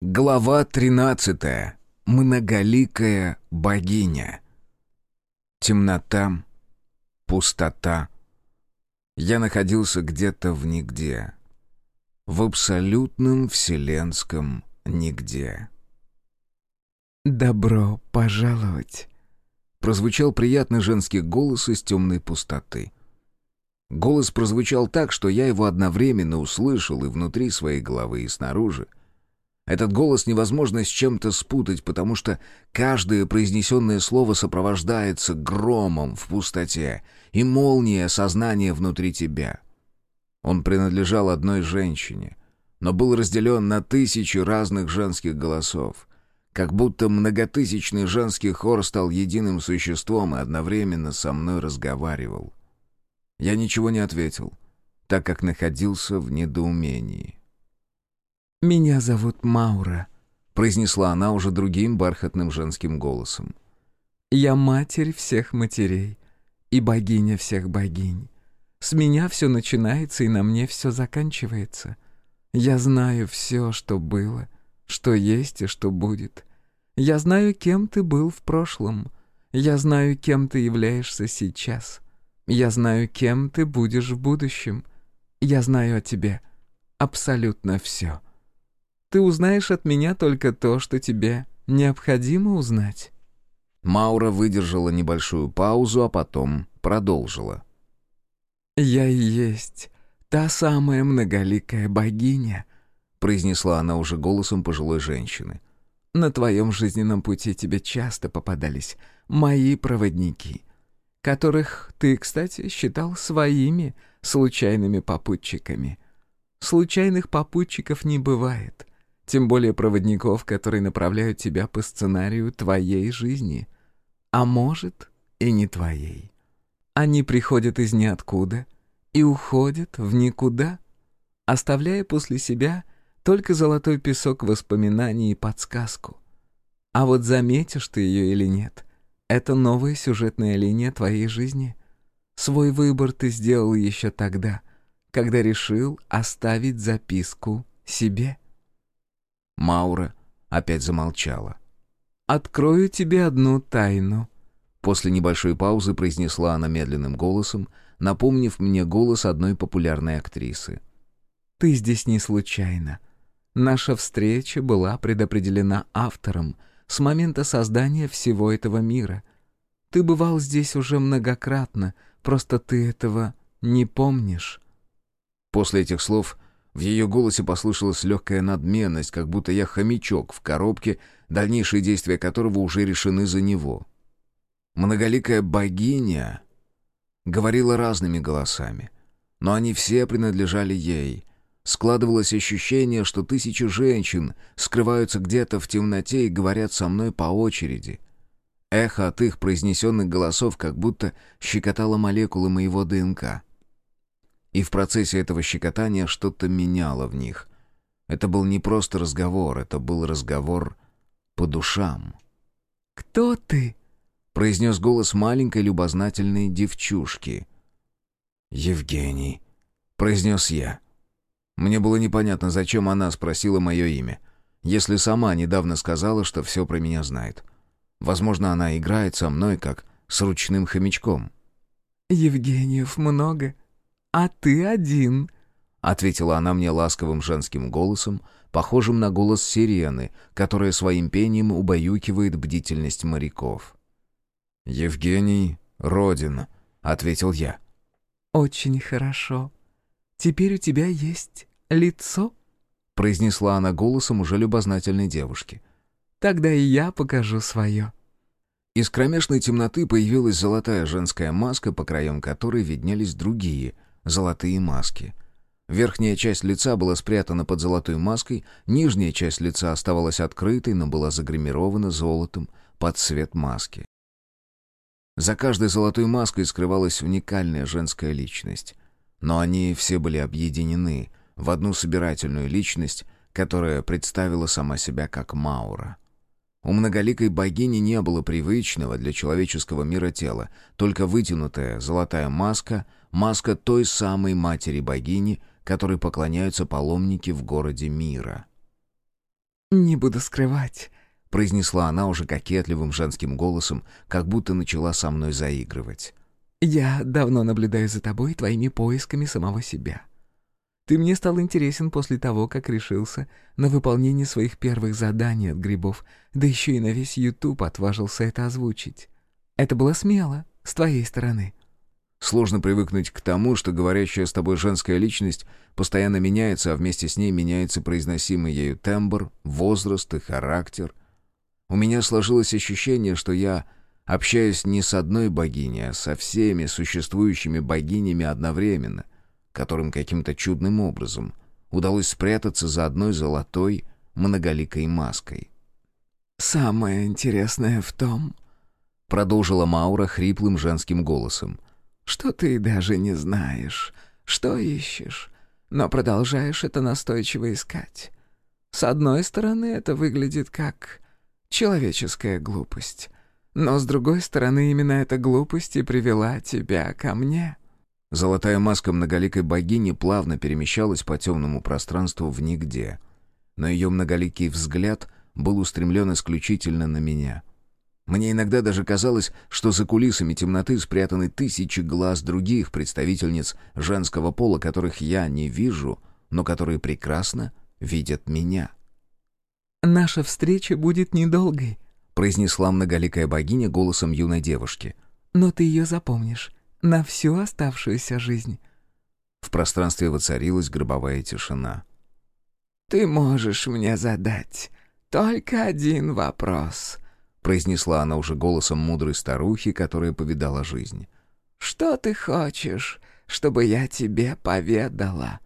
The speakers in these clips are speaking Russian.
Глава 13. Многоликая богиня. Темнота, пустота. Я находился где-то в нигде. В абсолютном вселенском нигде. «Добро пожаловать!» Прозвучал приятный женский голос из темной пустоты. Голос прозвучал так, что я его одновременно услышал и внутри своей головы, и снаружи. Этот голос невозможно с чем-то спутать, потому что каждое произнесенное слово сопровождается громом в пустоте и молнией сознания внутри тебя. Он принадлежал одной женщине, но был разделен на тысячи разных женских голосов, как будто многотысячный женский хор стал единым существом и одновременно со мной разговаривал. Я ничего не ответил, так как находился в недоумении. «Меня зовут Маура», — произнесла она уже другим бархатным женским голосом. «Я матерь всех матерей и богиня всех богинь. С меня все начинается и на мне все заканчивается. Я знаю все, что было, что есть и что будет. Я знаю, кем ты был в прошлом. Я знаю, кем ты являешься сейчас. Я знаю, кем ты будешь в будущем. Я знаю о тебе абсолютно все». Ты узнаешь от меня только то, что тебе необходимо узнать». Маура выдержала небольшую паузу, а потом продолжила. «Я и есть та самая многоликая богиня», — произнесла она уже голосом пожилой женщины. «На твоем жизненном пути тебе часто попадались мои проводники, которых ты, кстати, считал своими случайными попутчиками. Случайных попутчиков не бывает. Тем более проводников, которые направляют тебя по сценарию твоей жизни. А может, и не твоей. Они приходят из ниоткуда и уходят в никуда, оставляя после себя только золотой песок воспоминаний и подсказку. А вот заметишь ты ее или нет, это новая сюжетная линия твоей жизни. Свой выбор ты сделал еще тогда, когда решил оставить записку себе. Маура опять замолчала. «Открою тебе одну тайну», — после небольшой паузы произнесла она медленным голосом, напомнив мне голос одной популярной актрисы. «Ты здесь не случайно. Наша встреча была предопределена автором с момента создания всего этого мира. Ты бывал здесь уже многократно, просто ты этого не помнишь». После этих слов в ее голосе послышалась легкая надменность, как будто я хомячок в коробке, дальнейшие действия которого уже решены за него. Многоликая богиня говорила разными голосами, но они все принадлежали ей. Складывалось ощущение, что тысячи женщин скрываются где-то в темноте и говорят со мной по очереди. Эхо от их произнесенных голосов как будто щекотало молекулы моего ДНК — и в процессе этого щекотания что-то меняло в них. Это был не просто разговор, это был разговор по душам. «Кто ты?» — произнес голос маленькой любознательной девчушки. «Евгений», — произнес я. Мне было непонятно, зачем она спросила мое имя, если сама недавно сказала, что все про меня знает. Возможно, она играет со мной, как с ручным хомячком. «Евгениев много», «А ты один», — ответила она мне ласковым женским голосом, похожим на голос сирены, которая своим пением убаюкивает бдительность моряков. «Евгений Родин», — ответил я. «Очень хорошо. Теперь у тебя есть лицо?» — произнесла она голосом уже любознательной девушки. «Тогда и я покажу свое». Из кромешной темноты появилась золотая женская маска, по краям которой виднелись другие — золотые маски. Верхняя часть лица была спрятана под золотой маской, нижняя часть лица оставалась открытой, но была загримирована золотом под цвет маски. За каждой золотой маской скрывалась уникальная женская личность. Но они все были объединены в одну собирательную личность, которая представила сама себя как Маура. У многоликой богини не было привычного для человеческого мира тела, только вытянутая золотая маска — маска той самой матери-богини, которой поклоняются паломники в городе мира. «Не буду скрывать», — произнесла она уже кокетливым женским голосом, как будто начала со мной заигрывать. «Я давно наблюдаю за тобой и твоими поисками самого себя. Ты мне стал интересен после того, как решился на выполнение своих первых заданий от грибов, да еще и на весь Ютуб отважился это озвучить. Это было смело, с твоей стороны». Сложно привыкнуть к тому, что говорящая с тобой женская личность постоянно меняется, а вместе с ней меняется произносимый ею тембр, возраст и характер. У меня сложилось ощущение, что я общаюсь не с одной богиней, а со всеми существующими богинями одновременно, которым каким-то чудным образом удалось спрятаться за одной золотой многоликой маской. «Самое интересное в том...» — продолжила Маура хриплым женским голосом — что ты даже не знаешь, что ищешь, но продолжаешь это настойчиво искать. С одной стороны, это выглядит как человеческая глупость, но с другой стороны, именно эта глупость и привела тебя ко мне». Золотая маска многоликой богини плавно перемещалась по темному пространству в нигде, но ее многоликий взгляд был устремлен исключительно на меня — мне иногда даже казалось, что за кулисами темноты спрятаны тысячи глаз других представительниц женского пола, которых я не вижу, но которые прекрасно видят меня. «Наша встреча будет недолгой», — произнесла многоликая богиня голосом юной девушки. «Но ты ее запомнишь на всю оставшуюся жизнь». В пространстве воцарилась гробовая тишина. «Ты можешь мне задать только один вопрос», произнесла она уже голосом мудрой старухи, которая повидала жизнь. «Что ты хочешь, чтобы я тебе поведала?»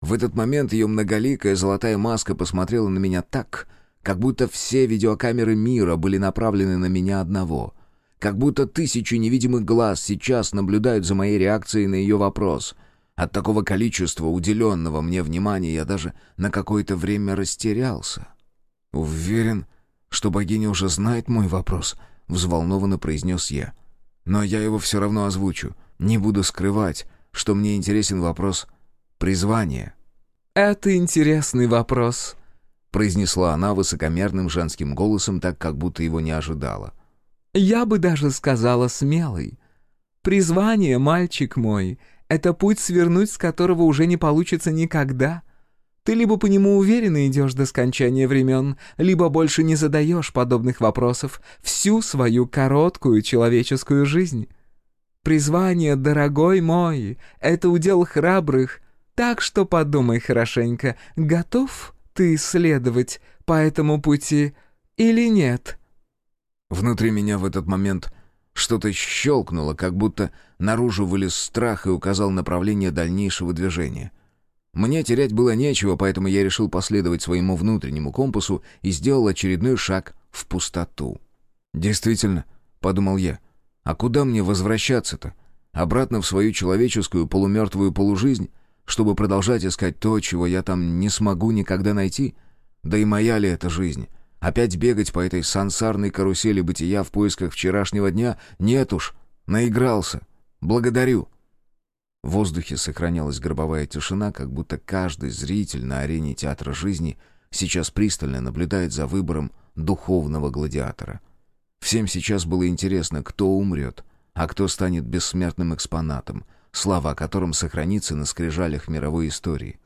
В этот момент ее многоликая золотая маска посмотрела на меня так, как будто все видеокамеры мира были направлены на меня одного, как будто тысячи невидимых глаз сейчас наблюдают за моей реакцией на ее вопрос. От такого количества уделенного мне внимания я даже на какое-то время растерялся. «Уверен, что богиня уже знает мой вопрос», — взволнованно произнес я. «Но я его все равно озвучу. Не буду скрывать, что мне интересен вопрос призвания». «Это интересный вопрос», — произнесла она высокомерным женским голосом, так как будто его не ожидала. «Я бы даже сказала смелый. Призвание, мальчик мой, — это путь свернуть, с которого уже не получится никогда». Ты либо по нему уверенно идешь до скончания времен, либо больше не задаешь подобных вопросов всю свою короткую человеческую жизнь. Призвание, дорогой мой, это удел храбрых, так что подумай хорошенько, готов ты следовать по этому пути или нет?» Внутри меня в этот момент что-то щелкнуло, как будто наружу вылез страх и указал направление дальнейшего движения — мне терять было нечего, поэтому я решил последовать своему внутреннему компасу и сделал очередной шаг в пустоту. «Действительно», — подумал я, — «а куда мне возвращаться-то? Обратно в свою человеческую полумертвую полужизнь, чтобы продолжать искать то, чего я там не смогу никогда найти? Да и моя ли это жизнь? Опять бегать по этой сансарной карусели бытия в поисках вчерашнего дня? Нет уж, наигрался. Благодарю». В воздухе сохранялась гробовая тишина, как будто каждый зритель на арене театра жизни сейчас пристально наблюдает за выбором духовного гладиатора. Всем сейчас было интересно, кто умрет, а кто станет бессмертным экспонатом, слава о котором сохранится на скрижалях мировой истории.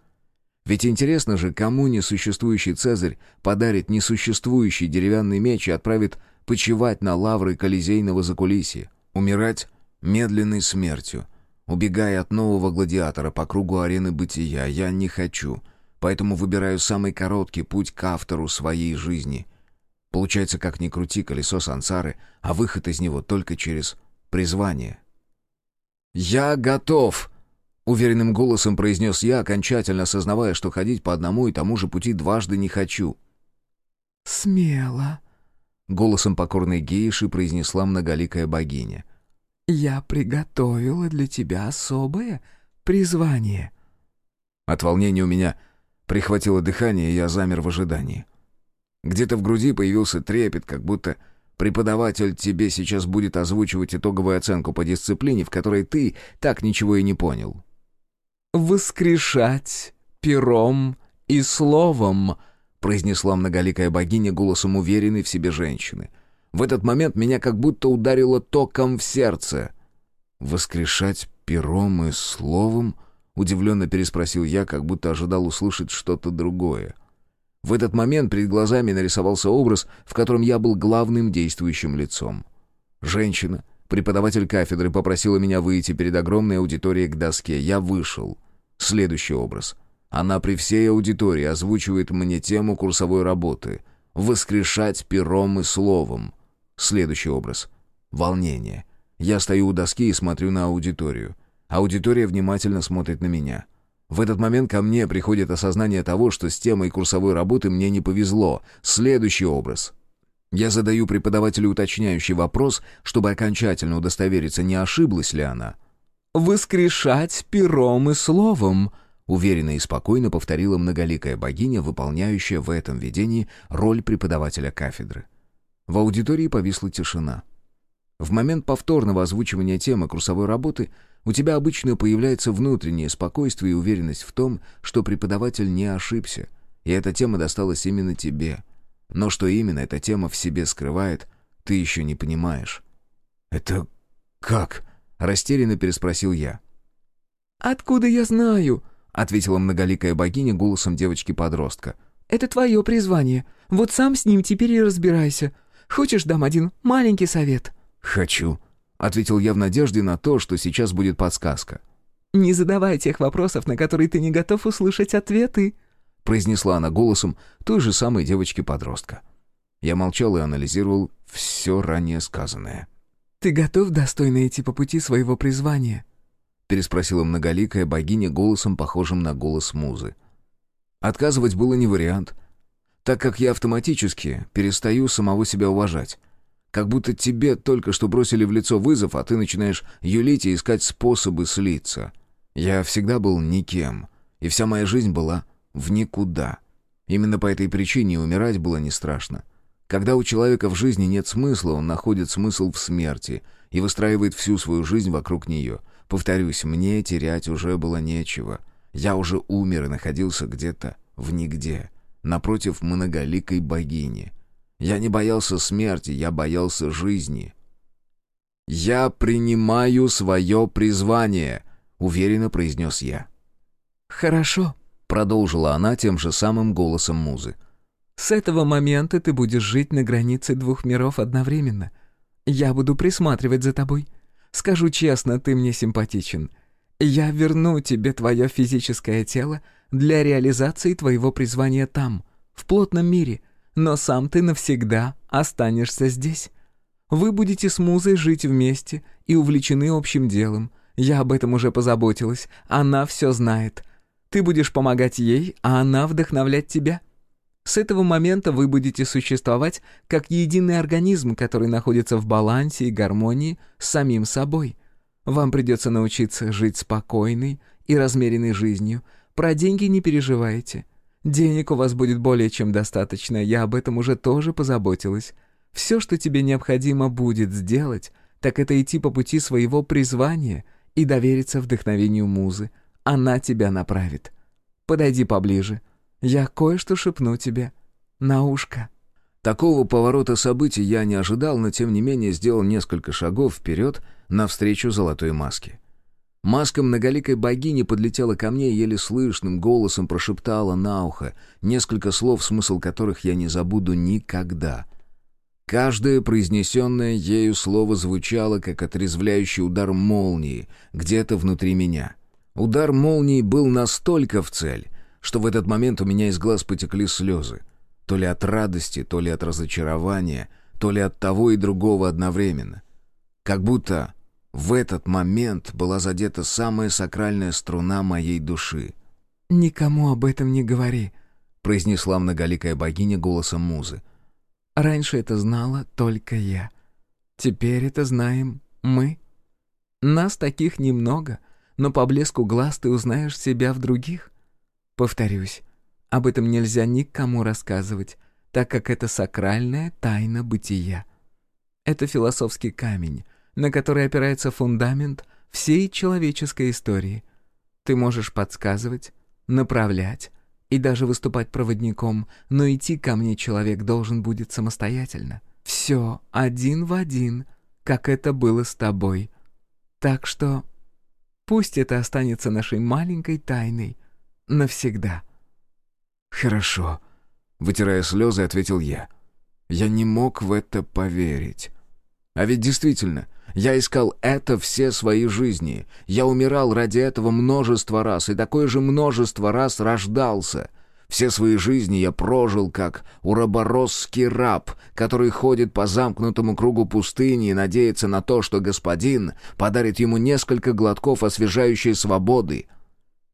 Ведь интересно же, кому несуществующий Цезарь подарит несуществующий деревянный меч и отправит почивать на лавры колизейного закулисья, умирать медленной смертью — убегая от нового гладиатора по кругу арены бытия. Я не хочу, поэтому выбираю самый короткий путь к автору своей жизни. Получается, как ни крути, колесо сансары, а выход из него только через призвание. «Я готов!» — уверенным голосом произнес я, окончательно осознавая, что ходить по одному и тому же пути дважды не хочу. «Смело!» — голосом покорной гейши произнесла многоликая богиня — «Я приготовила для тебя особое призвание». От волнения у меня прихватило дыхание, и я замер в ожидании. Где-то в груди появился трепет, как будто преподаватель тебе сейчас будет озвучивать итоговую оценку по дисциплине, в которой ты так ничего и не понял. «Воскрешать пером и словом», — произнесла многоликая богиня голосом уверенной в себе женщины. В этот момент меня как будто ударило током в сердце. «Воскрешать пером и словом?» — удивленно переспросил я, как будто ожидал услышать что-то другое. В этот момент перед глазами нарисовался образ, в котором я был главным действующим лицом. Женщина, преподаватель кафедры, попросила меня выйти перед огромной аудиторией к доске. Я вышел. Следующий образ. Она при всей аудитории озвучивает мне тему курсовой работы «Воскрешать пером и словом». Следующий образ. Волнение. Я стою у доски и смотрю на аудиторию. Аудитория внимательно смотрит на меня. В этот момент ко мне приходит осознание того, что с темой курсовой работы мне не повезло. Следующий образ. Я задаю преподавателю уточняющий вопрос, чтобы окончательно удостовериться, не ошиблась ли она. «Воскрешать пером и словом», — уверенно и спокойно повторила многоликая богиня, выполняющая в этом видении роль преподавателя кафедры. В аудитории повисла тишина. В момент повторного озвучивания темы курсовой работы у тебя обычно появляется внутреннее спокойствие и уверенность в том, что преподаватель не ошибся, и эта тема досталась именно тебе. Но что именно эта тема в себе скрывает, ты еще не понимаешь. «Это как?» — растерянно переспросил я. «Откуда я знаю?» — ответила многоликая богиня голосом девочки-подростка. «Это твое призвание. Вот сам с ним теперь и разбирайся. Хочешь, дам один маленький совет?» «Хочу», — ответил я в надежде на то, что сейчас будет подсказка. «Не задавай тех вопросов, на которые ты не готов услышать ответы», — произнесла она голосом той же самой девочки-подростка. Я молчал и анализировал все ранее сказанное. «Ты готов достойно идти по пути своего призвания?» — переспросила многоликая богиня голосом, похожим на голос музы. Отказывать было не вариант — так как я автоматически перестаю самого себя уважать. Как будто тебе только что бросили в лицо вызов, а ты начинаешь юлить и искать способы слиться. Я всегда был никем, и вся моя жизнь была в никуда. Именно по этой причине умирать было не страшно. Когда у человека в жизни нет смысла, он находит смысл в смерти и выстраивает всю свою жизнь вокруг нее. Повторюсь, мне терять уже было нечего. Я уже умер и находился где-то в нигде напротив многоликой богини. Я не боялся смерти, я боялся жизни. «Я принимаю свое призвание», — уверенно произнес я. «Хорошо», — продолжила она тем же самым голосом музы. «С этого момента ты будешь жить на границе двух миров одновременно. Я буду присматривать за тобой. Скажу честно, ты мне симпатичен. Я верну тебе твое физическое тело для реализации твоего призвания там, в плотном мире, но сам ты навсегда останешься здесь. Вы будете с Музой жить вместе и увлечены общим делом. Я об этом уже позаботилась, она все знает. Ты будешь помогать ей, а она вдохновлять тебя. С этого момента вы будете существовать как единый организм, который находится в балансе и гармонии с самим собой. Вам придется научиться жить спокойной и размеренной жизнью, про деньги не переживайте. Денег у вас будет более чем достаточно, я об этом уже тоже позаботилась. Все, что тебе необходимо будет сделать, так это идти по пути своего призвания и довериться вдохновению музы. Она тебя направит. Подойди поближе. Я кое-что шепну тебе. На ушко». Такого поворота событий я не ожидал, но тем не менее сделал несколько шагов вперед навстречу золотой маске. Маска многоликой богини подлетела ко мне еле слышным голосом прошептала на ухо несколько слов, смысл которых я не забуду никогда. Каждое произнесенное ею слово звучало, как отрезвляющий удар молнии где-то внутри меня. Удар молнии был настолько в цель, что в этот момент у меня из глаз потекли слезы. То ли от радости, то ли от разочарования, то ли от того и другого одновременно. Как будто в этот момент была задета самая сакральная струна моей души. «Никому об этом не говори», — произнесла многоликая богиня голосом музы. «Раньше это знала только я. Теперь это знаем мы. Нас таких немного, но по блеску глаз ты узнаешь себя в других. Повторюсь, об этом нельзя никому рассказывать, так как это сакральная тайна бытия. Это философский камень, на который опирается фундамент всей человеческой истории. Ты можешь подсказывать, направлять и даже выступать проводником, но идти ко мне человек должен будет самостоятельно. Все один в один, как это было с тобой. Так что пусть это останется нашей маленькой тайной навсегда». «Хорошо», — вытирая слезы, ответил я. «Я не мог в это поверить. А ведь действительно, я искал это все свои жизни. Я умирал ради этого множество раз, и такое же множество раз рождался. Все свои жизни я прожил как ураборосский раб, который ходит по замкнутому кругу пустыни и надеется на то, что господин подарит ему несколько глотков освежающей свободы.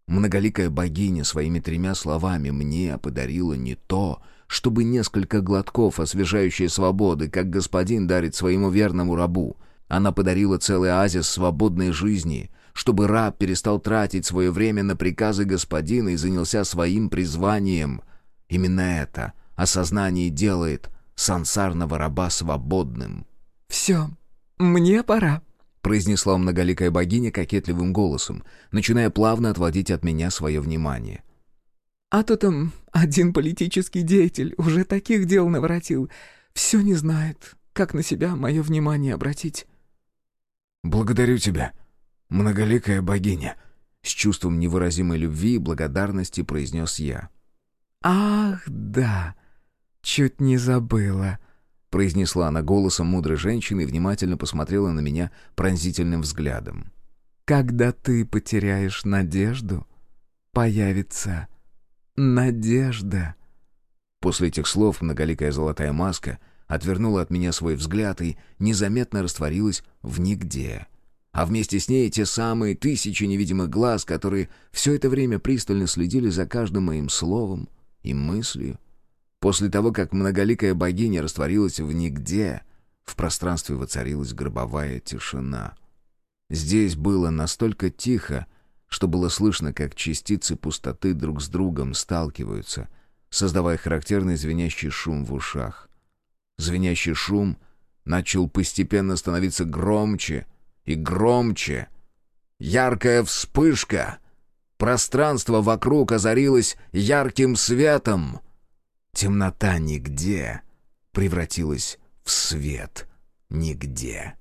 Многоликая богиня своими тремя словами мне подарила не то, чтобы несколько глотков освежающей свободы, как господин дарит своему верному рабу — она подарила целый оазис свободной жизни, чтобы раб перестал тратить свое время на приказы господина и занялся своим призванием. Именно это осознание делает сансарного раба свободным. «Все, мне пора», — произнесла многоликая богиня кокетливым голосом, начиная плавно отводить от меня свое внимание. «А то там один политический деятель уже таких дел наворотил. Все не знает, как на себя мое внимание обратить. «Благодарю тебя, многоликая богиня», — с чувством невыразимой любви и благодарности произнес я. «Ах, да, чуть не забыла», — произнесла она голосом мудрой женщины и внимательно посмотрела на меня пронзительным взглядом. «Когда ты потеряешь надежду, появится надежда». После этих слов многоликая золотая маска — отвернула от меня свой взгляд и незаметно растворилась в нигде. А вместе с ней те самые тысячи невидимых глаз, которые все это время пристально следили за каждым моим словом и мыслью. После того, как многоликая богиня растворилась в нигде, в пространстве воцарилась гробовая тишина. Здесь было настолько тихо, что было слышно, как частицы пустоты друг с другом сталкиваются, создавая характерный звенящий шум в ушах. Звенящий шум начал постепенно становиться громче и громче. Яркая вспышка. Пространство вокруг озарилось ярким светом. Темнота нигде превратилась в свет нигде.